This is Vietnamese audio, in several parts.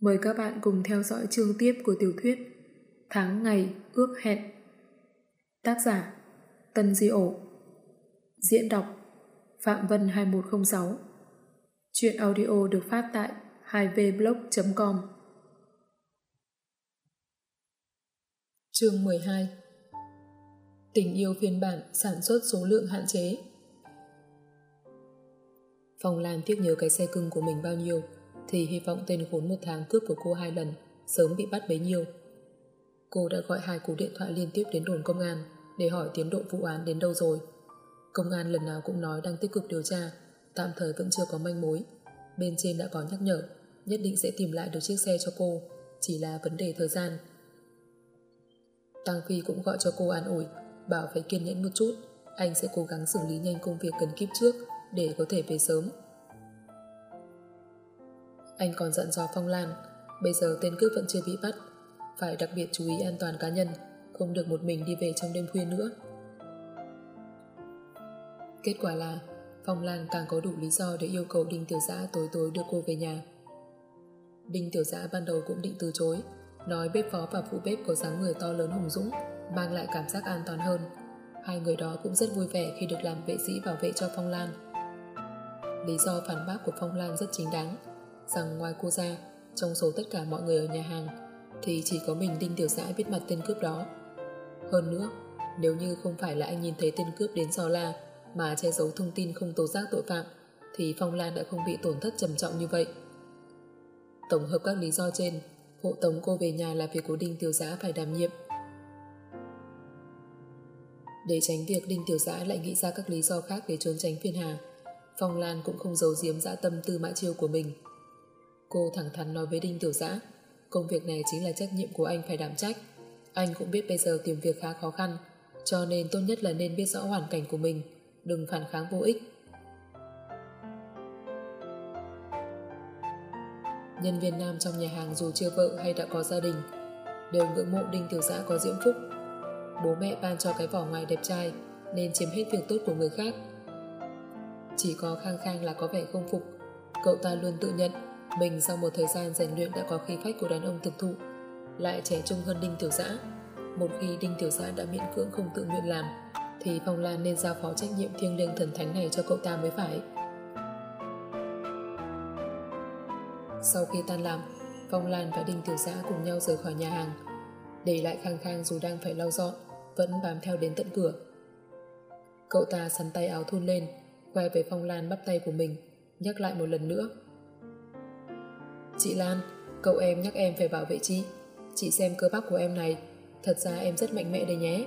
Mời các bạn cùng theo dõi chương tiếp của tiểu thuyết Tháng ngày ước hẹn. Tác giả Tân Di Ổ. Diễn đọc Phạm Vân 2106 Chuyện audio được phát tại 2vblog.com Chương 12 Tình yêu phiên bản sản xuất số lượng hạn chế. Phòng Lan tiếc nhớ cái xe cưng của mình bao nhiêu? Thì hy vọng tên khốn một tháng cướp của cô hai lần sớm bị bắt bấy nhiêu. Cô đã gọi hai cú điện thoại liên tiếp đến đồn công an để hỏi tiến độ vụ án đến đâu rồi. Công an lần nào cũng nói đang tích cực điều tra, tạm thời vẫn chưa có manh mối. Bên trên đã có nhắc nhở, nhất định sẽ tìm lại được chiếc xe cho cô, chỉ là vấn đề thời gian. Tăng Phi cũng gọi cho cô an ủi, bảo phải kiên nhẫn một chút, anh sẽ cố gắng xử lý nhanh công việc cần kíp trước để có thể về sớm. Anh còn dặn dò Phong Lan, bây giờ tên cướp vẫn chưa bị bắt, phải đặc biệt chú ý an toàn cá nhân, không được một mình đi về trong đêm khuya nữa. Kết quả là Phong Lan càng có đủ lý do để yêu cầu Đinh Tiểu Giã tối tối đưa cô về nhà. Đinh Tiểu Giã ban đầu cũng định từ chối, nói bếp phó và phụ bếp có dáng người to lớn hùng dũng, mang lại cảm giác an toàn hơn. Hai người đó cũng rất vui vẻ khi được làm vệ sĩ bảo vệ cho Phong Lan. Lý do phản bác của Phong Lan rất chính đáng, rằng ngoài cô ra, trong số tất cả mọi người ở nhà hàng, thì chỉ có mình Đinh Tiểu Giã biết mặt tên cướp đó. Hơn nữa, nếu như không phải là anh nhìn thấy tên cướp đến dò la mà che giấu thông tin không tố giác tội phạm, thì Phong Lan đã không bị tổn thất trầm trọng như vậy. Tổng hợp các lý do trên, hộ tống cô về nhà là việc của Đinh Tiểu Giã phải đảm nhiệm. Để tránh việc Đinh Tiểu Giã lại nghĩ ra các lý do khác để trốn tránh phiên hà, Phong Lan cũng không giấu giếm dã tâm tư mã chiêu của mình. Cô thẳng thắn nói với Đinh Tiểu Giã, công việc này chính là trách nhiệm của anh phải đảm trách. Anh cũng biết bây giờ tìm việc khá khó khăn, cho nên tốt nhất là nên biết rõ hoàn cảnh của mình, đừng phản kháng vô ích. Nhân viên nam trong nhà hàng dù chưa vợ hay đã có gia đình, đều ngưỡng mộ Đinh Tiểu Giã có diễm phúc. Bố mẹ ban cho cái vỏ ngoài đẹp trai nên chiếm hết việc tốt của người khác. Chỉ có Khang Khang là có vẻ không phục, cậu ta luôn tự nhận mình sau một thời gian rèn luyện đã có khí phách của đàn ông thực thụ, lại trẻ trung hơn Đinh Tiểu Giã. Một khi Đinh Tiểu Giã đã miễn cưỡng không tự nguyện làm, thì Phong Lan nên giao phó trách nhiệm thiêng liêng thần thánh này cho cậu ta mới phải. Sau khi tan làm, Phong Lan và Đinh Tiểu Giã cùng nhau rời khỏi nhà hàng, để lại Khang Khang dù đang phải lau dọn, vẫn bám theo đến tận cửa. Cậu ta sắn tay áo thun lên, quay về Phong Lan bắp tay của mình, nhắc lại một lần nữa. Chị Lan, cậu em nhắc em phải bảo vệ chị. Chị xem cơ bắp của em này, thật ra em rất mạnh mẽ đây nhé.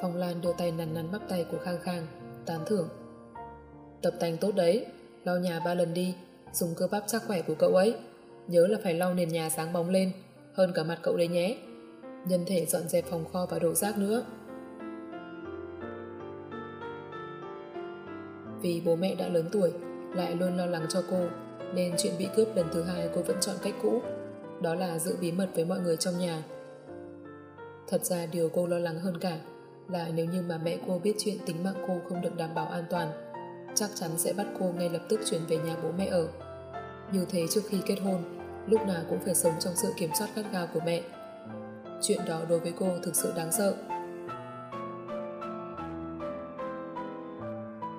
Phong Lan đưa tay nắn nắn bắp tay của Khang Khang, tán thưởng. Tập tành tốt đấy, lau nhà ba lần đi, dùng cơ bắp chắc khỏe của cậu ấy. Nhớ là phải lau nền nhà sáng bóng lên, hơn cả mặt cậu đấy nhé. Nhân thể dọn dẹp phòng kho và đổ rác nữa. Vì bố mẹ đã lớn tuổi, lại luôn lo lắng cho cô, nên chuyện bị cướp lần thứ hai cô vẫn chọn cách cũ, đó là giữ bí mật với mọi người trong nhà. Thật ra điều cô lo lắng hơn cả là nếu như mà mẹ cô biết chuyện tính mạng cô không được đảm bảo an toàn, chắc chắn sẽ bắt cô ngay lập tức chuyển về nhà bố mẹ ở. Như thế trước khi kết hôn, lúc nào cũng phải sống trong sự kiểm soát gắt gao của mẹ. Chuyện đó đối với cô thực sự đáng sợ.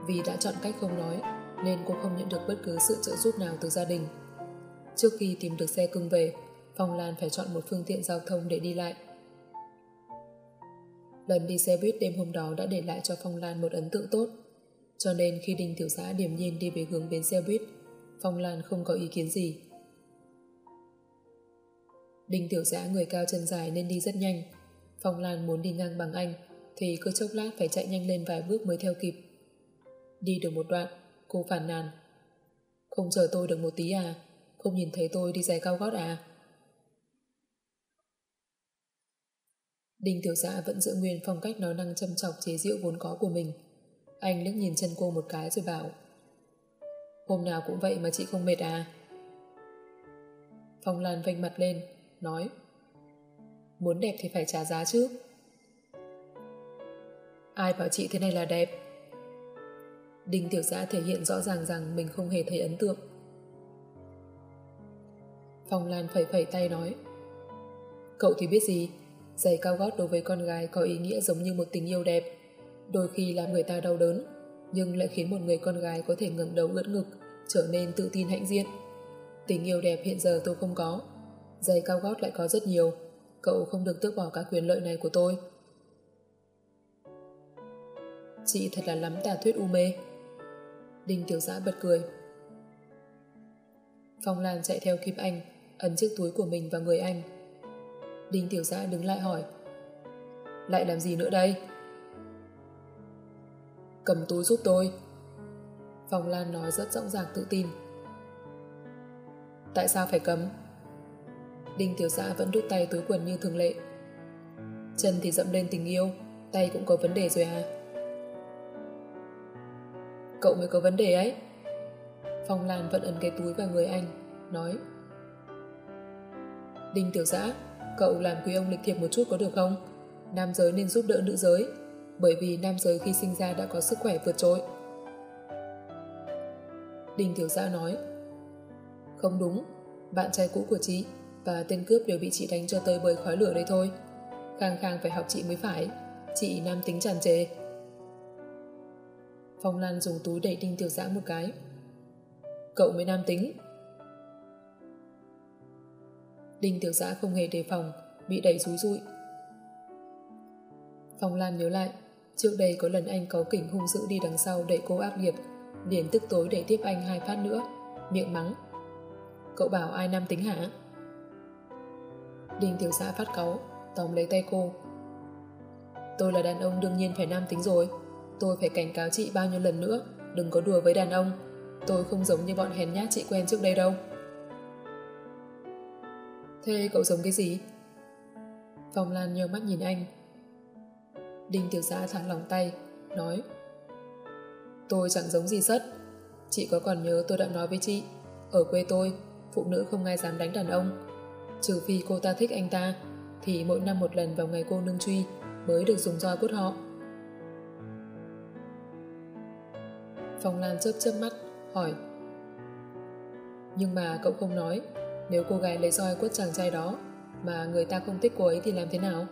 Vì đã chọn cách không nói, nên cô không nhận được bất cứ sự trợ giúp nào từ gia đình. Trước khi tìm được xe cưng về, Phong Lan phải chọn một phương tiện giao thông để đi lại. Lần đi xe buýt đêm hôm đó đã để lại cho Phong Lan một ấn tượng tốt. Cho nên khi Đinh Tiểu Giã điểm nhiên đi về hướng bến xe buýt, Phong Lan không có ý kiến gì. Đinh Tiểu Giã người cao chân dài nên đi rất nhanh. Phong Lan muốn đi ngang bằng anh thì cứ chốc lát phải chạy nhanh lên vài bước mới theo kịp. Đi được một đoạn, Cô Phàn nàn. Không chờ tôi được một tí à? Không nhìn thấy tôi đi giày cao gót à? Đinh Tiểu Dạ vẫn giữ nguyên phong cách nói năng châm chọc chế giễu vốn có của mình. Anh liếc nhìn chân cô một cái rồi bảo Hôm nào cũng vậy mà chị không mệt à? Phong Lan vênh mặt lên, nói Muốn đẹp thì phải trả giá chứ. Ai bảo chị thế này là đẹp? Đinh Tiểu Giã thể hiện rõ ràng rằng mình không hề thấy ấn tượng. Phong Lan phẩy phẩy tay nói, Cậu thì biết gì? Giày cao gót đối với con gái có ý nghĩa giống như một tình yêu đẹp. Đôi khi làm người ta đau đớn, Nhưng lại khiến một người con gái có thể ngẩng đầu ướt ngực, Trở nên tự tin hãnh diện. Tình yêu đẹp hiện giờ tôi không có. Giày cao gót lại có rất nhiều. Cậu không được tước bỏ các quyền lợi này của tôi. Chị thật là lắm tà thuyết u mê. Đinh tiểu giã bật cười Phong Lan chạy theo kịp anh, ấn chiếc túi của mình vào người anh Đinh tiểu giã đứng lại hỏi, Lại làm gì nữa đây? Cầm túi giúp tôi Phong Lan nói rất rõ ràng tự tin Tại sao phải cấm? Đinh tiểu giã vẫn đút tay túi quần như thường lệ Chân thì dậm lên tình yêu, Tay cũng có vấn đề rồi à? Cậu mới có vấn đề ấy. Phong Lan vẫn ấn cái túi vào người anh, Nói, Đinh tiểu giã, Cậu làm quý ông lịch thiệp một chút có được không? Nam giới nên giúp đỡ nữ giới, Bởi vì nam giới khi sinh ra đã có sức khỏe vượt trội. Đinh tiểu giã nói, Không đúng, Bạn trai cũ của chị Và tên cướp đều bị chị đánh cho tơi bời khói lửa đây thôi. Khang khang phải học chị mới phải, Chị nam tính tràn trề. Phong Lan dùng túi đẩy Đinh Tiểu Giã một cái. Cậu mới nam tính. Đinh Tiểu Giã không hề đề phòng, bị đẩy rúi rụi. Phong Lan nhớ lại, trước đây có lần anh có kỉnh hung dữ đi đằng sau đẩy cô ác nghiệp, liền tức tối để tiếp anh hai phát nữa, miệng mắng. Cậu bảo ai nam tính hả? Đinh Tiểu Giã phát cáu, tóm lấy tay cô. Tôi là đàn ông đương nhiên phải nam tính rồi. Tôi phải cảnh cáo chị bao nhiêu lần nữa, Đừng có đùa với đàn ông. Tôi không giống như bọn hèn nhát chị quen trước đây đâu. Thế cậu giống cái gì? Phong Lan nhờ mắt nhìn anh. Đinh tiểu giã thẳng lòng tay, Nói, Tôi chẳng giống gì sất. Chị có còn nhớ tôi đã nói với chị, Ở quê tôi, Phụ nữ không ai dám đánh đàn ông. Trừ phi cô ta thích anh ta, Thì mỗi năm một lần vào ngày cô nương truy Mới được dùng roi quất họ. Phong Lan chớp chớp mắt, hỏi. Nhưng mà cậu không nói Nếu cô gái lấy roi quất chàng trai đó Mà người ta không thích cô ấy thì làm thế nào?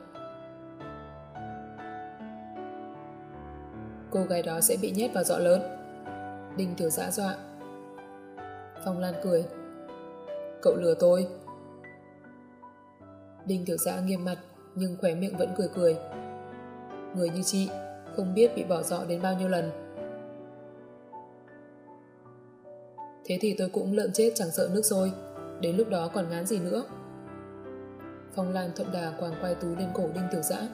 Cô gái đó sẽ bị nhét vào dọ lớn. Đinh Tiểu Giã dọa. Phong Lan cười. Cậu lừa tôi. Đinh Tiểu Giã nghiêm mặt Nhưng khỏe miệng vẫn cười cười. Người như chị Không biết bị bỏ dọ đến bao nhiêu lần. Thế thì tôi cũng lợn chết chẳng sợ nước sôi. Đến lúc đó còn ngán gì nữa? Phong Lan thuận đà quàng quay túi lên cổ Đinh Tiểu Giã.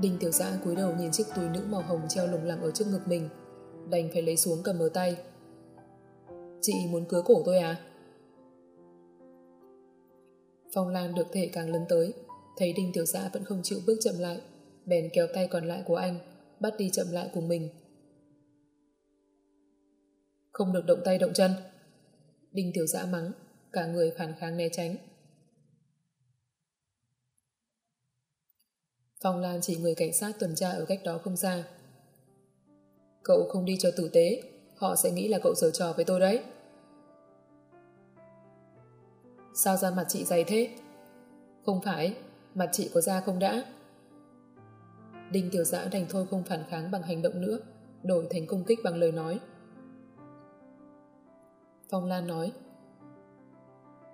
Đinh Tiểu Giã cúi đầu nhìn chiếc túi nữ màu hồng treo lủng lẳng ở trước ngực mình, đành phải lấy xuống cầm ở tay. Chị muốn cứa cổ tôi à? Phong Lan được thể càng lớn tới, thấy Đinh Tiểu Giã vẫn không chịu bước chậm lại, bèn kéo tay còn lại của anh, bắt đi chậm lại cùng mình không được động tay động chân. Đinh tiểu dã mắng, cả người phản kháng né tránh. Phong Lan chỉ người cảnh sát tuần tra ở cách đó không xa. Cậu không đi cho tử tế, họ sẽ nghĩ là cậu giở trò với tôi đấy. Sao ra mặt chị dày thế? Không phải, mặt chị có da không đã? Đinh tiểu dã đành thôi không phản kháng bằng hành động nữa, đổi thành công kích bằng lời nói. Phong Lan nói.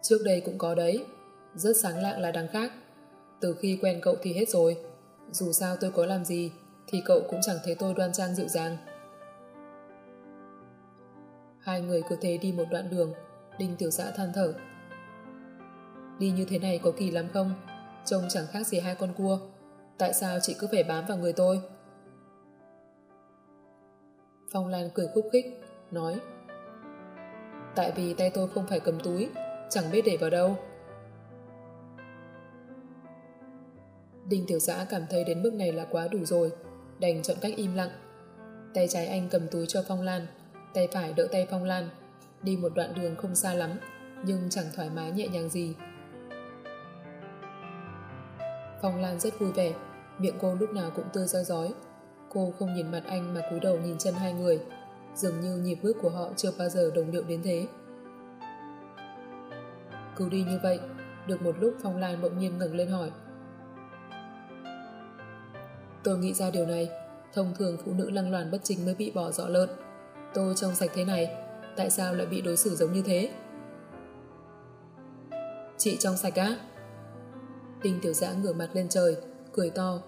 Trước đây cũng có đấy, Rất sáng lạng là đằng khác. Từ khi quen cậu thì hết rồi, Dù sao tôi có làm gì Thì cậu cũng chẳng thấy tôi đoan trang dịu dàng. Hai người cứ thế đi một đoạn đường, Đinh tiểu Dạ than thở. Đi như thế này có kỳ lắm không? Trông chẳng khác gì hai con cua. Tại sao chị cứ phải bám vào người tôi? Phong Lan cười khúc khích, Nói tại vì tay tôi không phải cầm túi, chẳng biết để vào đâu. Đinh Tiểu Giã cảm thấy đến mức này là quá đủ rồi, đành chọn cách im lặng. Tay trái anh cầm túi cho Phong Lan, tay phải đỡ tay Phong Lan, đi một đoạn đường không xa lắm, nhưng chẳng thoải mái nhẹ nhàng gì. Phong Lan rất vui vẻ, miệng cô lúc nào cũng tươi ra rói. Cô không nhìn mặt anh mà cúi đầu nhìn chân hai người, dường như nhịp bước của họ chưa bao giờ đồng điệu đến thế. Cứ đi như vậy, được một lúc Phong Lan bỗng nhiên ngẩng lên hỏi. Tôi nghĩ ra điều này, thông thường phụ nữ lăng loàn bất chính mới bị bỏ dọ lợn. Tôi trông sạch thế này, tại sao lại bị đối xử giống như thế? Chị trong sạch á? Đinh tiểu giã ngửa mặt lên trời, cười to.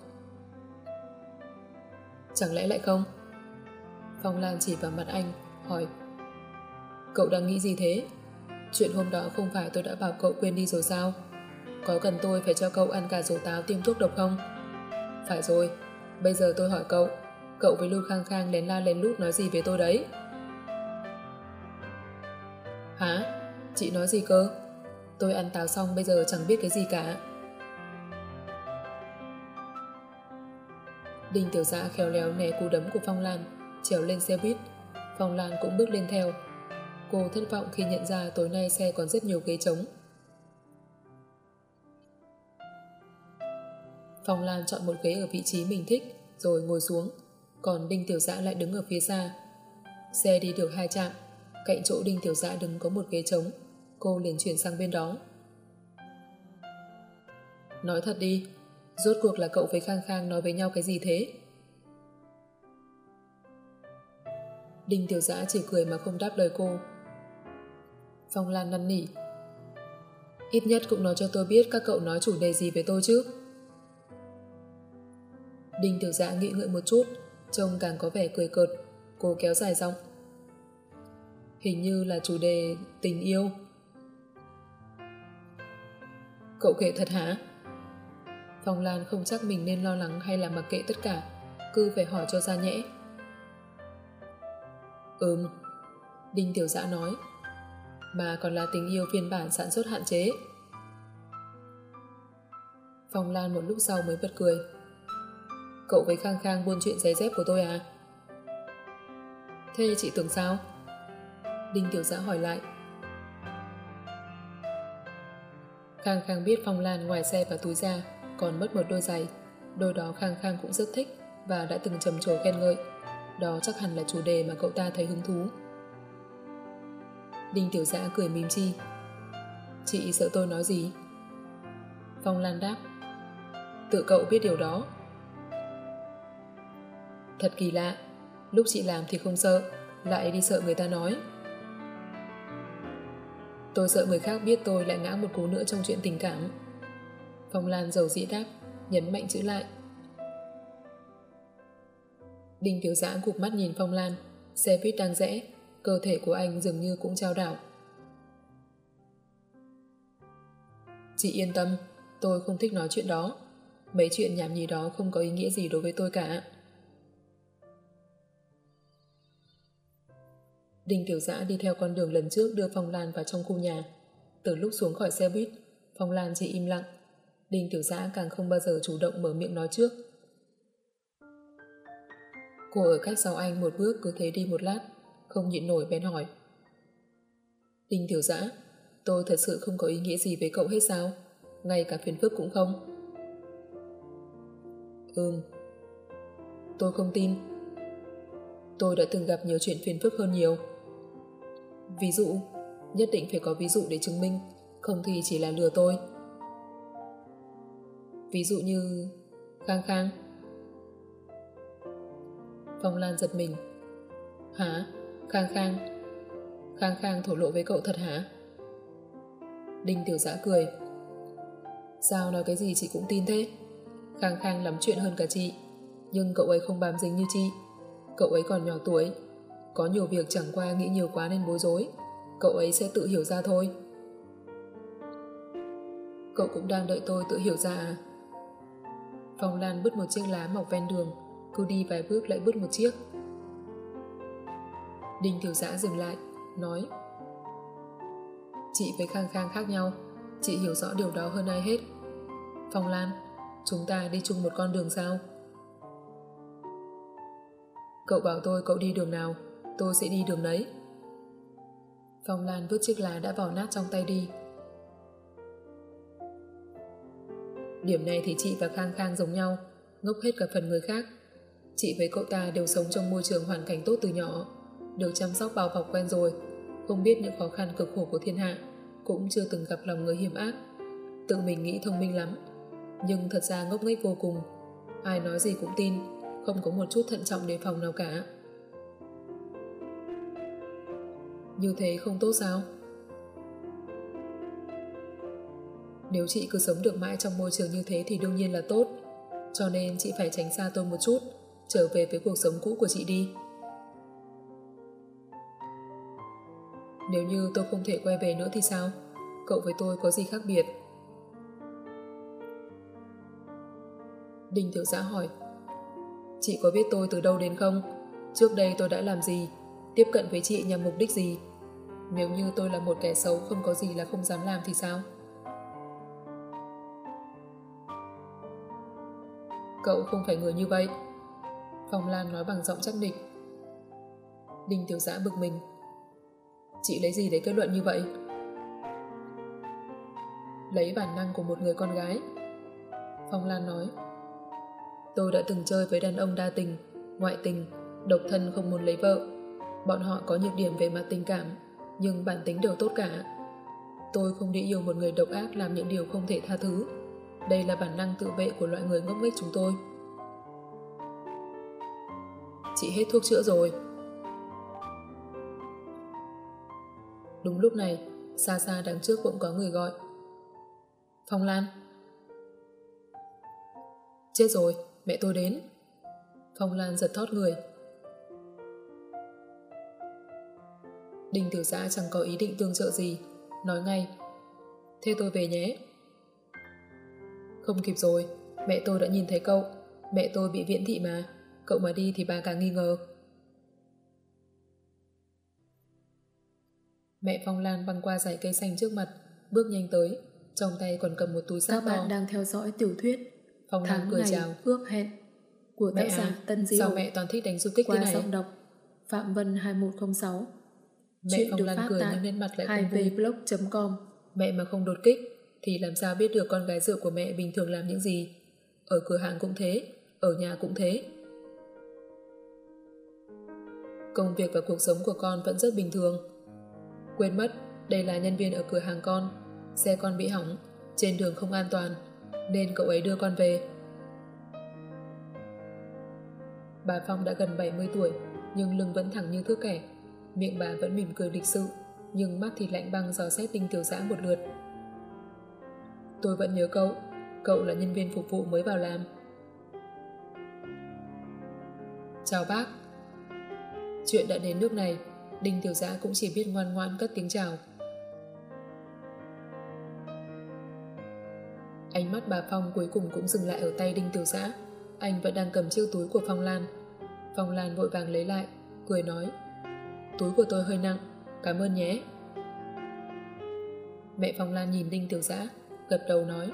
Chẳng lẽ lại không? Phong Lan chỉ vào mặt anh, hỏi. Cậu đang nghĩ gì thế? Chuyện hôm đó không phải tôi đã bảo cậu quên đi rồi sao? Có cần tôi phải cho cậu ăn cả rổ táo tiêm thuốc độc không? Phải rồi, bây giờ tôi hỏi cậu, cậu với Lưu Khang Khang lén la lén lút nói gì với tôi đấy? Hả? Chị nói gì cơ? Tôi ăn táo xong bây giờ chẳng biết cái gì cả. Đinh Tiểu Dạ khéo léo né cú đấm của Phong Lan, trèo lên xe buýt. Phong Lan cũng bước lên theo. Cô thất vọng khi nhận ra tối nay xe còn rất nhiều ghế trống. Phong Lan chọn một ghế ở vị trí mình thích rồi ngồi xuống, còn Đinh Tiểu Giã lại đứng ở phía xa. Xe đi được hai trạm, cạnh chỗ Đinh Tiểu Giã đứng có một ghế trống, cô liền chuyển sang bên đó. Nói thật đi, rốt cuộc là cậu với Khang Khang nói với nhau cái gì thế? Đinh Tiểu Giã chỉ cười mà không đáp lời cô. Phong Lan năn nỉ. Ít nhất cũng nói cho tôi biết các cậu nói chủ đề gì với tôi chứ. Đinh Tiểu Giã nghĩ ngợi một chút, trông càng có vẻ cười cợt, cô kéo dài giọng. Hình như là chủ đề tình yêu. Cậu kể thật hả? Phong Lan không chắc mình nên lo lắng hay là mặc kệ tất cả, cứ phải hỏi cho ra nhẽ. Ừm, Đinh Tiểu Dạ nói, mà còn là tình yêu phiên bản sản xuất hạn chế. Phong Lan một lúc sau mới bật cười. Cậu với Khang Khang buôn chuyện giấy dép của tôi à? Thế chị tưởng sao? Đinh Tiểu Giã hỏi lại. Khang Khang biết Phong Lan ngoài xe và túi ra còn mất một đôi giày. Đôi đó Khang Khang cũng rất thích và đã từng trầm trồ khen ngợi. Đó chắc hẳn là chủ đề mà cậu ta thấy hứng thú. Đinh Tiểu Giã cười mím chi. Chị sợ tôi nói gì? Phong Lan đáp. Tự cậu biết điều đó. Thật kỳ lạ, lúc chị làm thì không sợ, lại đi sợ người ta nói. Tôi sợ người khác biết tôi lại ngã một cú nữa trong chuyện tình cảm. Phong Lan dầu dĩ đáp, nhấn mạnh chữ lại. Đinh Tiểu Giã cụp mắt nhìn Phong Lan, xe buýt đang rẽ, cơ thể của anh dường như cũng trao đảo. Chị yên tâm, tôi không thích nói chuyện đó. Mấy chuyện nhảm nhí đó không có ý nghĩa gì đối với tôi cả. Đinh Tiểu Giã đi theo con đường lần trước đưa Phong Lan vào trong khu nhà. Từ lúc xuống khỏi xe buýt, Phong Lan chỉ im lặng. Đinh Tiểu Giã càng không bao giờ chủ động mở miệng nói trước. Cô ở cách sau anh một bước cứ thế đi một lát, không nhịn nổi bèn hỏi. Đinh Tiểu dã tôi thật sự không có ý nghĩa gì với cậu hết sao? Ngay cả phiền phức cũng không. Ừm. Tôi không tin. Tôi đã từng gặp nhiều chuyện phiền phức hơn nhiều. Ví dụ, nhất định phải có ví dụ để chứng minh, không thì chỉ là lừa tôi. Ví dụ như Khang Khang. Phong Lan giật mình. Hả? Khang Khang? Khang Khang thổ lộ với cậu thật hả? Đinh Tiểu Giã cười. Sao nói cái gì chị cũng tin thế? Khang Khang lắm chuyện hơn cả chị, nhưng cậu ấy không bám dính như chị. Cậu ấy còn nhỏ tuổi, có nhiều việc chẳng qua nghĩ nhiều quá nên bối rối. Cậu ấy sẽ tự hiểu ra thôi. Cậu cũng đang đợi tôi tự hiểu ra à? Phong Lan bứt một chiếc lá mọc ven đường, cô đi vài bước lại bứt một chiếc. Đinh Tiểu Giã dừng lại, nói Chị với Khang Khang khác nhau, chị hiểu rõ điều đó hơn ai hết. Phong Lan, chúng ta đi chung một con đường sao? Cậu bảo tôi cậu đi đường nào, tôi sẽ đi đường đấy. Phong Lan vứt chiếc lá đã vào nát trong tay đi. Điểm này thì chị và Khang Khang giống nhau, ngốc hết cả phần người khác. Chị với cậu ta đều sống trong môi trường hoàn cảnh tốt từ nhỏ, được chăm sóc bao bọc quen rồi, không biết những khó khăn cực khổ của thiên hạ. cũng chưa từng gặp lòng người hiểm ác. Tự mình nghĩ thông minh lắm, nhưng thật ra ngốc nghếch vô cùng. Ai nói gì cũng tin, không có một chút thận trọng đề phòng nào cả. Như thế không tốt sao? Nếu chị cứ sống được mãi trong môi trường như thế thì đương nhiên là tốt. Cho nên chị phải tránh xa tôi một chút, trở về với cuộc sống cũ của chị đi. Nếu như tôi không thể quay về nữa thì sao? Cậu với tôi có gì khác biệt? Đinh Tiểu Giã hỏi Chị có biết tôi từ đâu đến không? Trước đây tôi đã làm gì? Tiếp cận với chị nhằm mục đích gì? Nếu như tôi là một kẻ xấu, không có gì là không dám làm thì sao? Cậu không phải người như vậy. Phong Lan nói bằng giọng chắc định. Đinh Tiểu Giã bực mình. Chị lấy gì để kết luận như vậy? Lấy bản năng của một người con gái. Phong Lan nói. Tôi đã từng chơi với đàn ông đa tình, ngoại tình, độc thân không muốn lấy vợ. Bọn họ có nhược điểm về mặt tình cảm, nhưng bản tính đều tốt cả. Tôi không đi yêu một người độc ác làm những điều không thể tha thứ. Đây là bản năng tự vệ của loại người ngốc nghếch chúng tôi. Chị hết thuốc chữa rồi. Đúng lúc này, xa xa đằng trước cũng có người gọi. Phong Lan. Chết rồi, mẹ tôi đến. Phong Lan giật thót người. Đinh Tiểu Giã chẳng có ý định tương trợ gì, nói ngay. Thế tôi về nhé. Không kịp rồi, mẹ tôi đã nhìn thấy cậu. Mẹ tôi bị viễn thị mà, cậu mà đi thì bà càng nghi ngờ. Mẹ Phong Lan băng qua dải cây xanh trước mặt, bước nhanh tới, trong tay còn cầm một túi sách. Các bạn đang theo dõi tiểu thuyết Phong Lan cười chào. ước hẹn của tác giả à, Tân Diệu. Sao mẹ toàn thích đánh du kích thế này? giọng đọc Phạm Vân 2106 Mẹ Chuyện Phong Lan cười nhưng lên mặt lại không vui. blog.com Mẹ mà không đột kích thì làm sao biết được con gái rượu của mẹ bình thường làm những gì. Ở cửa hàng cũng thế, ở nhà cũng thế. Công việc và cuộc sống của con vẫn rất bình thường. Quên mất, đây là nhân viên ở cửa hàng con. Xe con bị hỏng, trên đường không an toàn, nên cậu ấy đưa con về. Bà Phong đã gần 70 tuổi, nhưng lưng vẫn thẳng như thước kẻ. Miệng bà vẫn mỉm cười lịch sự, nhưng mắt thì lạnh băng do xét tinh tiểu giã một lượt. Tôi vẫn nhớ cậu, cậu là nhân viên phục vụ mới vào làm. Chào bác. Chuyện đã đến nước này, Đinh Tiểu Giã cũng chỉ biết ngoan ngoan cất tiếng chào. Ánh mắt bà Phong cuối cùng cũng dừng lại ở tay Đinh Tiểu Giã. Anh vẫn đang cầm chiếc túi của Phong Lan. Phong Lan vội vàng lấy lại, cười nói Túi của tôi hơi nặng, cảm ơn nhé. Mẹ Phong Lan nhìn Đinh Tiểu Giã, gật đầu nói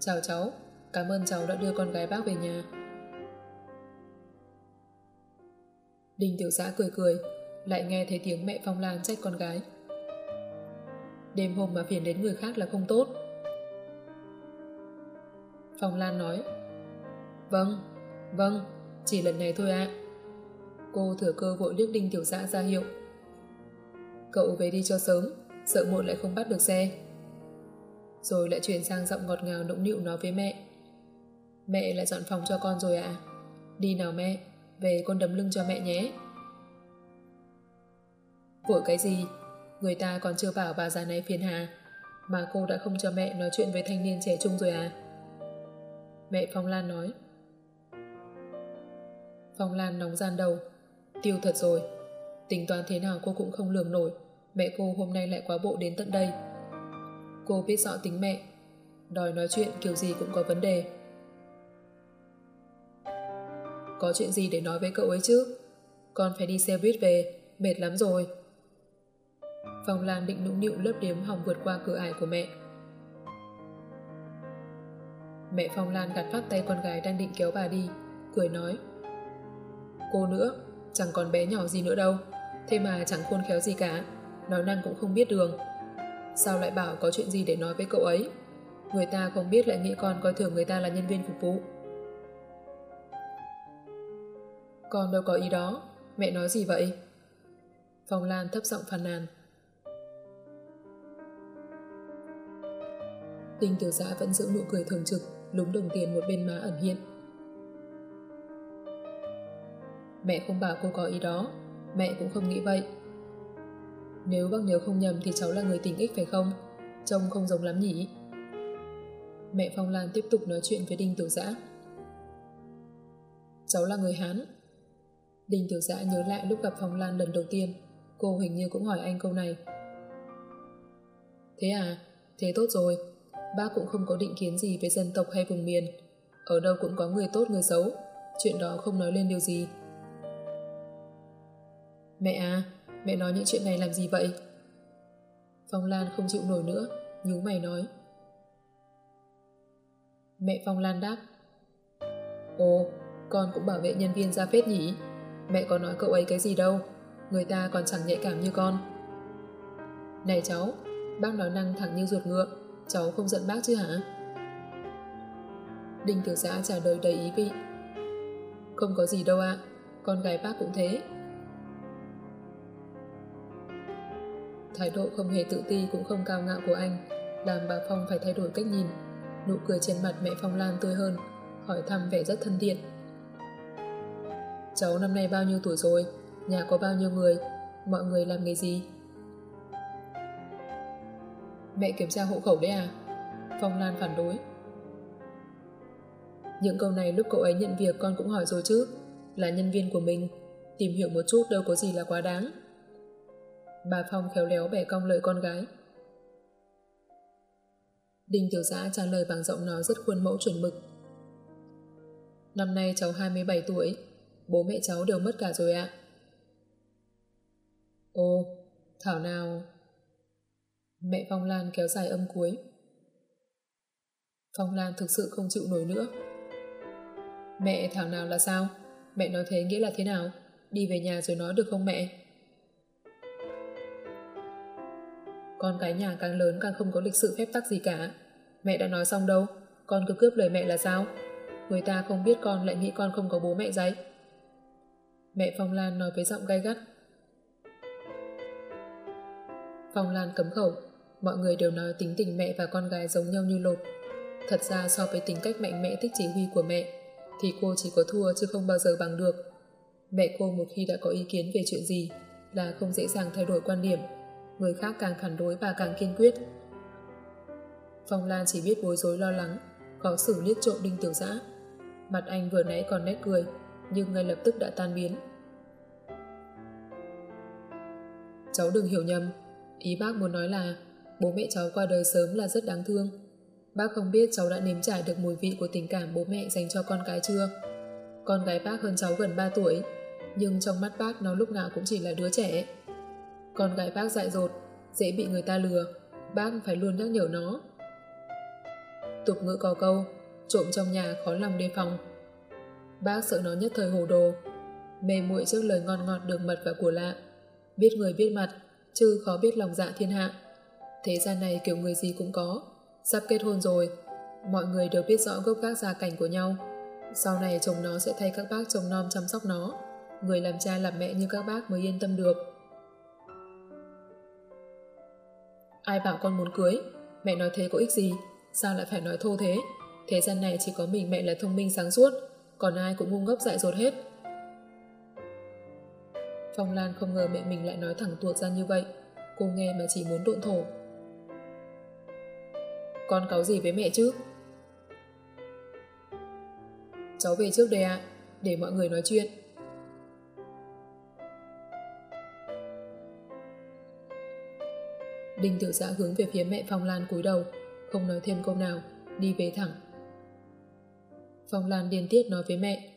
Chào cháu, cảm ơn cháu đã đưa con gái bác về nhà. Đinh Tiểu Giã cười cười, lại nghe thấy tiếng mẹ Phong Lan trách con gái. Đêm hôm mà phiền đến người khác là không tốt. Phong Lan nói Vâng, vâng, chỉ lần này thôi ạ. Cô thừa cơ vội liếc Đinh Tiểu Giã ra hiệu. Cậu về đi cho sớm, sợ muộn lại không bắt được xe. Rồi lại chuyển sang giọng ngọt ngào nũng nịu nói với mẹ. Mẹ lại dọn phòng cho con rồi ạ. Đi nào mẹ, về con đấm lưng cho mẹ nhé. Vội cái gì? Người ta còn chưa bảo bà già này phiền hà, mà cô đã không cho mẹ nói chuyện với thanh niên trẻ trung rồi à? Mẹ Phong Lan nói. Phong Lan nóng gian đầu. Tiêu thật rồi. Tính toán thế nào cô cũng không lường nổi. Mẹ cô hôm nay lại quá bộ đến tận đây. Cô biết rõ tính mẹ. Đòi nói chuyện kiểu gì cũng có vấn đề. Có chuyện gì để nói với cậu ấy chứ? Con phải đi xe buýt về. Mệt lắm rồi. Phong Lan định nũng nịu lớp điếm hòng vượt qua cửa ải của mẹ. Mẹ Phong Lan gạt phát tay con gái đang định kéo bà đi, cười nói. Cô nữa, chẳng còn bé nhỏ gì nữa đâu, thế mà chẳng khôn khéo gì cả, nói năng cũng không biết đường. Sao lại bảo có chuyện gì để nói với cậu ấy? Người ta không biết lại nghĩ con coi thường người ta là nhân viên phục vụ. Con đâu có ý đó, mẹ nói gì vậy? Phong Lan thấp giọng phàn nàn. Đinh tiểu giã vẫn giữ nụ cười thường trực, lúng đồng tiền một bên má ẩn hiện. Mẹ không bảo cô có ý đó, mẹ cũng không nghĩ vậy. Nếu bác nhớ không nhầm thì cháu là người tình ích phải không? Trông không giống lắm nhỉ? Mẹ Phong Lan tiếp tục nói chuyện với Đinh Tiểu Giã. Cháu là người Hán. Đinh Tiểu Giã nhớ lại lúc gặp Phong Lan lần đầu tiên, cô hình như cũng hỏi anh câu này. Thế à? Thế tốt rồi. Bác cũng không có định kiến gì về dân tộc hay vùng miền. Ở đâu cũng có người tốt người xấu. Chuyện đó không nói lên điều gì. Mẹ à, mẹ nói những chuyện này làm gì vậy? Phong Lan không chịu nổi nữa, nhú mày nói. Mẹ Phong Lan đáp. Ồ, con cũng bảo vệ nhân viên ra phết nhỉ? Mẹ có nói cậu ấy cái gì đâu, người ta còn chẳng nhạy cảm như con. Này cháu, bác nói năng thẳng như ruột ngựa, cháu không giận bác chứ hả? Đinh Tiểu Giã trả lời đầy ý vị. Không có gì đâu ạ, con gái bác cũng thế. Thái độ không hề tự ti cũng không cao ngạo của anh, làm bà Phong phải thay đổi cách nhìn. Nụ cười trên mặt mẹ Phong Lan tươi hơn, hỏi thăm vẻ rất thân thiện. Cháu năm nay bao nhiêu tuổi rồi? Nhà có bao nhiêu người? Mọi người làm nghề gì? Mẹ kiểm tra hộ khẩu đấy à? Phong Lan phản đối. Những câu này lúc cậu ấy nhận việc con cũng hỏi rồi chứ. Là nhân viên của mình, tìm hiểu một chút đâu có gì là quá đáng. Bà Phong khéo léo bẻ cong lời con gái. Đinh Tiểu Giã trả lời bằng giọng nói rất khuôn mẫu chuẩn mực. Năm nay cháu 27 tuổi, bố mẹ cháu đều mất cả rồi ạ. ô thảo nào... Mẹ Phong Lan kéo dài âm cuối. Phong Lan thực sự không chịu nổi nữa. Mẹ thảo nào là sao? Mẹ nói thế nghĩa là thế nào? Đi về nhà rồi nói được không mẹ? Con cái nhà càng lớn càng không có lịch sự phép tắc gì cả. Mẹ đã nói xong đâu, con cứ cướp lời mẹ là sao? Người ta không biết con lại nghĩ con không có bố mẹ dạy. Mẹ Phong Lan nói với giọng gai gắt. Phong Lan cấm khẩu, mọi người đều nói tính tình mẹ và con gái giống nhau như lột. Thật ra so với tính cách mạnh mẽ thích chỉ huy của mẹ, thì cô chỉ có thua chứ không bao giờ bằng được. Mẹ cô một khi đã có ý kiến về chuyện gì là không dễ dàng thay đổi quan điểm người khác càng phản đối và càng kiên quyết. Phong Lan chỉ biết bối rối lo lắng, khó xử liếc trộm đinh tiểu giã. Mặt anh vừa nãy còn nét cười, nhưng ngay lập tức đã tan biến. Cháu đừng hiểu nhầm, ý bác muốn nói là bố mẹ cháu qua đời sớm là rất đáng thương. Bác không biết cháu đã nếm trải được mùi vị của tình cảm bố mẹ dành cho con cái chưa? Con gái bác hơn cháu gần 3 tuổi, nhưng trong mắt bác nó lúc nào cũng chỉ là đứa trẻ. Con gái bác dại dột, dễ bị người ta lừa, bác phải luôn nhắc nhở nó. Tục ngữ có câu, trộm trong nhà khó lòng đề phòng. Bác sợ nó nhất thời hồ đồ, mê muội trước lời ngon ngọt đường mật và của lạ, biết người biết mặt, chứ khó biết lòng dạ thiên hạ. Thế gian này kiểu người gì cũng có, sắp kết hôn rồi, mọi người đều biết rõ gốc gác gia cảnh của nhau. Sau này chồng nó sẽ thay các bác chồng non chăm sóc nó, người làm cha làm mẹ như các bác mới yên tâm được. Ai bảo con muốn cưới? Mẹ nói thế có ích gì? Sao lại phải nói thô thế? Thế gian này chỉ có mình mẹ là thông minh sáng suốt, còn ai cũng ngu ngốc dại dột hết. Phong Lan không ngờ mẹ mình lại nói thẳng tuột ra như vậy. Cô nghe mà chỉ muốn độn thổ. Con cáu gì với mẹ chứ? Cháu về trước đây ạ, để mọi người nói chuyện. Đinh Tiểu Giã dạ hướng về phía mẹ Phong Lan cúi đầu, không nói thêm câu nào, đi về thẳng. Phong Lan điên tiết nói với mẹ.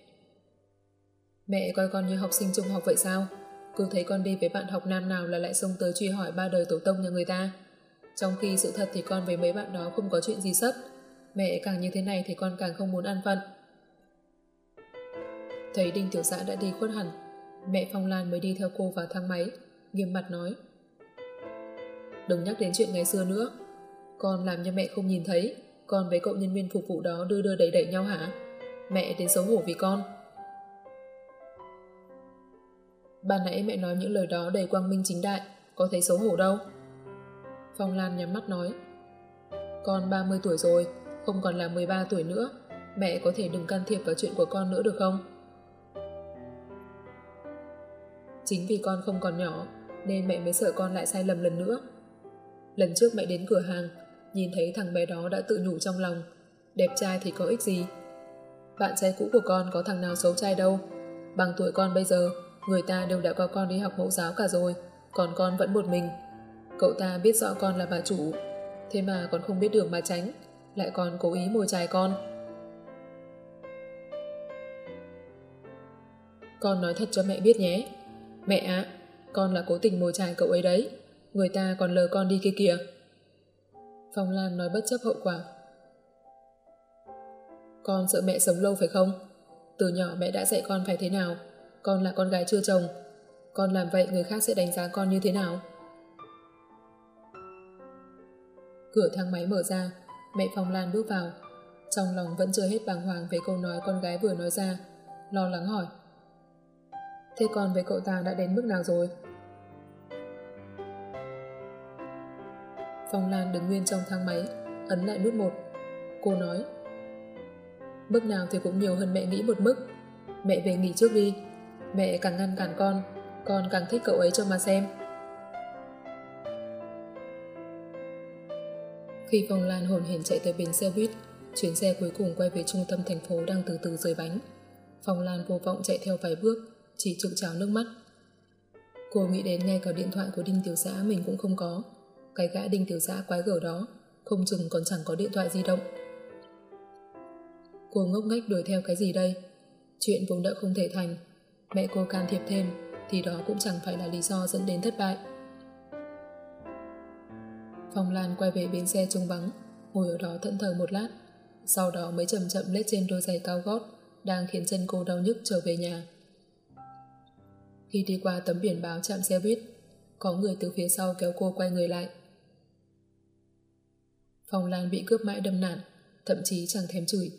Mẹ coi con như học sinh trung học vậy sao? Cứ thấy con đi với bạn học nam nào là lại xông tới truy hỏi ba đời tổ tông nhà người ta. Trong khi sự thật thì con với mấy bạn đó không có chuyện gì sất. Mẹ càng như thế này thì con càng không muốn ăn phận. Thấy Đinh Tiểu Giã đã đi khuất hẳn, mẹ Phong Lan mới đi theo cô vào thang máy, nghiêm mặt nói. Đừng nhắc đến chuyện ngày xưa nữa. Con làm như mẹ không nhìn thấy, con với cậu nhân viên phục vụ đó đưa đưa đẩy đẩy nhau hả? Mẹ đến xấu hổ vì con. Ban nãy mẹ nói những lời đó đầy quang minh chính đại, có thấy xấu hổ đâu. Phong Lan nhắm mắt nói. Con 30 tuổi rồi, không còn là 13 tuổi nữa. Mẹ có thể đừng can thiệp vào chuyện của con nữa được không? Chính vì con không còn nhỏ, nên mẹ mới sợ con lại sai lầm lần nữa. Lần trước mẹ đến cửa hàng, nhìn thấy thằng bé đó đã tự nhủ trong lòng. Đẹp trai thì có ích gì? Bạn trai cũ của con có thằng nào xấu trai đâu. Bằng tuổi con bây giờ, người ta đều đã có con đi học mẫu giáo cả rồi, còn con vẫn một mình. Cậu ta biết rõ con là bà chủ, thế mà còn không biết đường mà tránh, lại còn cố ý mồi chài con. Con nói thật cho mẹ biết nhé. Mẹ ạ, con là cố tình mồi chài cậu ấy đấy. Người ta còn lờ con đi kia kìa. Phong Lan nói bất chấp hậu quả. Con sợ mẹ sống lâu phải không? Từ nhỏ mẹ đã dạy con phải thế nào? Con là con gái chưa chồng. Con làm vậy người khác sẽ đánh giá con như thế nào? Cửa thang máy mở ra, mẹ Phong Lan bước vào. Trong lòng vẫn chưa hết bàng hoàng về câu nói con gái vừa nói ra. Lo lắng hỏi. Thế con với cậu ta đã đến mức nào rồi? Phong Lan đứng nguyên trong thang máy, ấn lại nút một. Cô nói, Bước nào thì cũng nhiều hơn mẹ nghĩ một mức. Mẹ về nghỉ trước đi. Mẹ càng ngăn cản con, con càng thích cậu ấy cho mà xem. Khi Phong Lan hồn hển chạy tới bến xe buýt, chuyến xe cuối cùng quay về trung tâm thành phố đang từ từ rời bánh. Phong Lan vô vọng chạy theo vài bước, chỉ trực trào nước mắt. Cô nghĩ đến ngay cả điện thoại của Đinh Tiểu Giã mình cũng không có. Cái gã Đinh Tiểu Giã quái gở đó, không chừng còn chẳng có điện thoại di động. Cô ngốc nghếch đuổi theo cái gì đây? Chuyện vốn đã không thể thành. Mẹ cô can thiệp thêm, thì đó cũng chẳng phải là lý do dẫn đến thất bại. Phong Lan quay về bến xe trông vắng, ngồi ở đó thẫn thờ một lát. Sau đó mới chậm chậm lết trên đôi giày cao gót, đang khiến chân cô đau nhức trở về nhà. Khi đi qua tấm biển báo chạm xe buýt, có người từ phía sau kéo cô quay người lại. Phong Lan bị cướp mãi đâm nạn, thậm chí chẳng thèm chửi.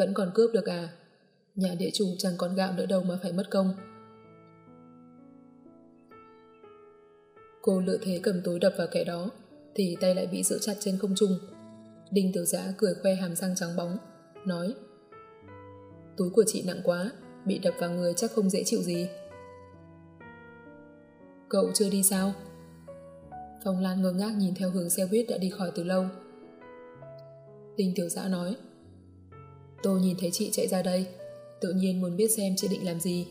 Vẫn còn cướp được à? Nhà địa chủ chẳng còn gạo nữa đâu mà phải mất công. Cô lựa thế cầm túi đập vào kẻ đó, thì tay lại bị giữ chặt trên không trung. Đinh tiểu giã cười khoe hàm răng trắng bóng, nói Túi của chị nặng quá, bị đập vào người chắc không dễ chịu gì. Cậu chưa đi sao? Phong Lan ngơ ngác nhìn theo hướng xe buýt đã đi khỏi từ lâu. Đinh tiểu giã nói Tôi nhìn thấy chị chạy ra đây, tự nhiên muốn biết xem chị định làm gì.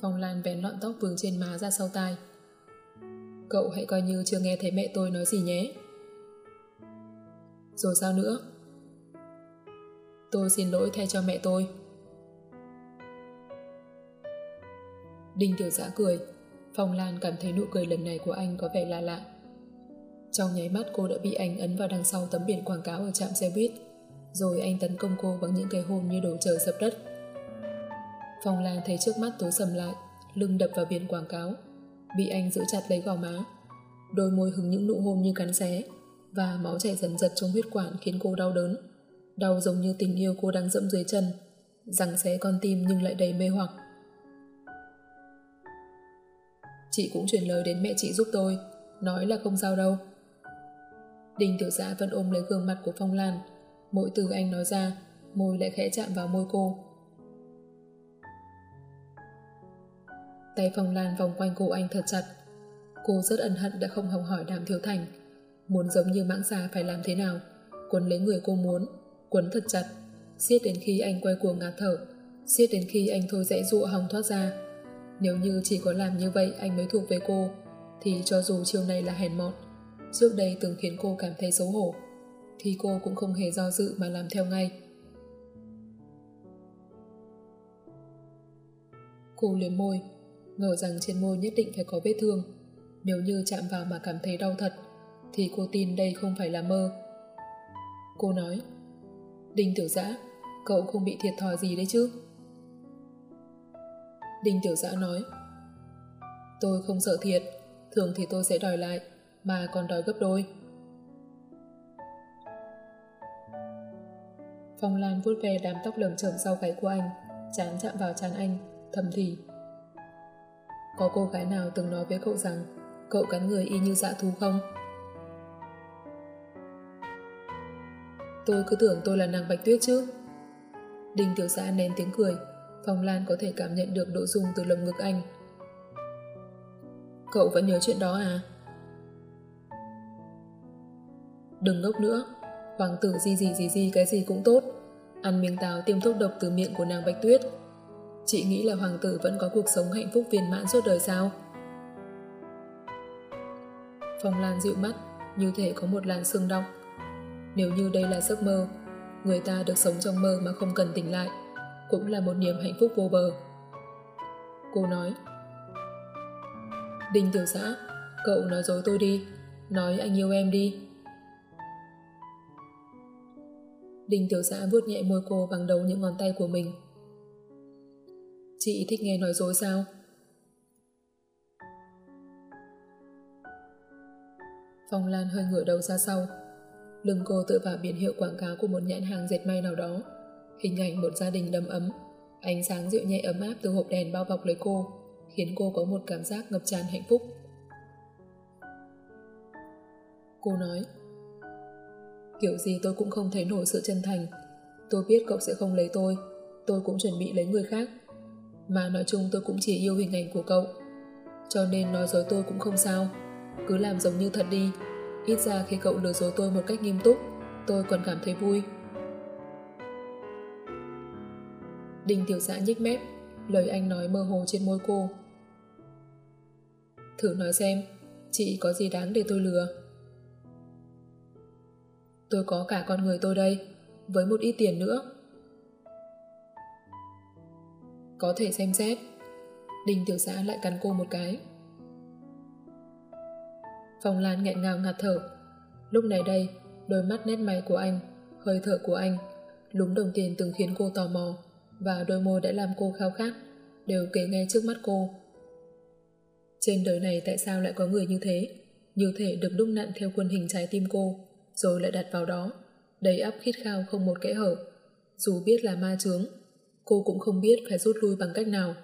Phong Lan vén lọn tóc vương trên má ra sau tai. Cậu hãy coi như chưa nghe thấy mẹ tôi nói gì nhé. Rồi sao nữa? Tôi xin lỗi thay cho mẹ tôi. Đinh Tiểu Giã cười. Phong Lan cảm thấy nụ cười lần này của anh có vẻ lạ lạ. Trong nháy mắt cô đã bị anh ấn vào đằng sau tấm biển quảng cáo ở trạm xe buýt, rồi anh tấn công cô bằng những cái hôn như đổ trời sập đất. Phong Lan thấy trước mắt tối sầm lại, lưng đập vào biển quảng cáo, bị anh giữ chặt lấy gò má. Đôi môi hứng những nụ hôn như cắn xé, và máu chảy dần dật trong huyết quản khiến cô đau đớn. Đau giống như tình yêu cô đang dẫm dưới chân, răng xé con tim nhưng lại đầy mê hoặc. Chị cũng truyền lời đến mẹ chị giúp tôi, nói là không sao đâu. Đinh tiểu giã vẫn ôm lấy gương mặt của Phong Lan. Mỗi từ anh nói ra, môi lại khẽ chạm vào môi cô. Tay Phong Lan vòng quanh cô anh thật chặt. Cô rất ân hận đã không hồng hỏi Đàm Thiếu Thành. Muốn giống như mãng xà phải làm thế nào? Quấn lấy người cô muốn, quấn thật chặt, siết đến khi anh quay cuồng ngạt thở, siết đến khi anh thôi dãy dụa hòng thoát ra. Nếu như chỉ có làm như vậy anh mới thuộc về cô, thì cho dù chiều này là hèn mọn, trước đây từng khiến cô cảm thấy xấu hổ, thì cô cũng không hề do dự mà làm theo ngay. Cô liếm môi, ngờ rằng trên môi nhất định phải có vết thương. Nếu như chạm vào mà cảm thấy đau thật, thì cô tin đây không phải là mơ. Cô nói, Đinh Tiểu Giã, cậu không bị thiệt thòi gì đấy chứ? Đinh Tiểu Giã nói, tôi không sợ thiệt, thường thì tôi sẽ đòi lại mà còn đòi gấp đôi. Phong Lan vuốt ve đám tóc lởm chởm sau gáy của anh, chán chạm vào chán anh, thầm thì. Có cô gái nào từng nói với cậu rằng Cậu cắn người y như dạ thú không? Tôi cứ tưởng tôi là nàng Bạch Tuyết chứ. Đinh tiểu Giã nén tiếng cười, Phong Lan có thể cảm nhận được độ dung từ lồng ngực anh. Cậu vẫn nhớ chuyện đó à? Đừng ngốc nữa, hoàng tử gì gì gì gì cái gì cũng tốt. Ăn miếng táo tiêm thuốc độc từ miệng của nàng Bạch Tuyết. Chị nghĩ là hoàng tử vẫn có cuộc sống hạnh phúc viên mãn suốt đời sao? Phong Lan dịu mắt, như thể có một làn sương đọng. Nếu như đây là giấc mơ, người ta được sống trong mơ mà không cần tỉnh lại, cũng là một niềm hạnh phúc vô bờ. Cô nói, Đinh tiểu xã, cậu nói dối tôi đi, nói anh yêu em đi. Đinh tiểu Giã vuốt nhẹ môi cô bằng đầu những ngón tay của mình. Chị thích nghe nói dối sao? Phong Lan hơi ngửa đầu ra sau. Lưng cô tựa vào biển hiệu quảng cáo của một nhãn hàng dệt may nào đó. Hình ảnh một gia đình đầm ấm. Ánh sáng dịu nhẹ ấm áp từ hộp đèn bao bọc lấy cô, khiến cô có một cảm giác ngập tràn hạnh phúc. Cô nói, kiểu gì tôi cũng không thấy nổi sự chân thành. Tôi biết cậu sẽ không lấy tôi, tôi cũng chuẩn bị lấy người khác. Mà nói chung tôi cũng chỉ yêu hình ảnh của cậu. Cho nên nói dối tôi cũng không sao. Cứ làm giống như thật đi. Ít ra khi cậu lừa dối tôi một cách nghiêm túc, tôi còn cảm thấy vui. Đinh tiểu dạ dã nhích mép, lời anh nói mơ hồ trên môi cô. Thử nói xem, chị có gì đáng để tôi lừa? Tôi có cả con người tôi đây, với một ít tiền nữa. Có thể xem xét. Đinh tiểu xã lại cắn cô một cái. Phong Lan nghẹn ngào ngạt thở. Lúc này đây, đôi mắt nét mày của anh, hơi thở của anh, lúng đồng tiền từng khiến cô tò mò và đôi môi đã làm cô khao khát, đều kể ngay trước mắt cô. Trên đời này tại sao lại có người như thế, như thể được đúc nặn theo khuôn hình trái tim cô, rồi lại đặt vào đó, đầy ắp khít khao không một kẽ hở. Dù biết là ma chướng, cô cũng không biết phải rút lui bằng cách nào.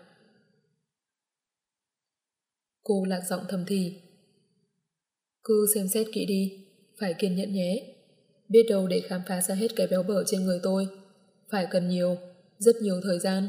Cô lạc giọng thầm thì. Cứ xem xét kỹ đi, phải kiên nhẫn nhé. Biết đâu để khám phá ra hết cái béo bở trên người tôi. Phải cần nhiều, rất nhiều thời gian.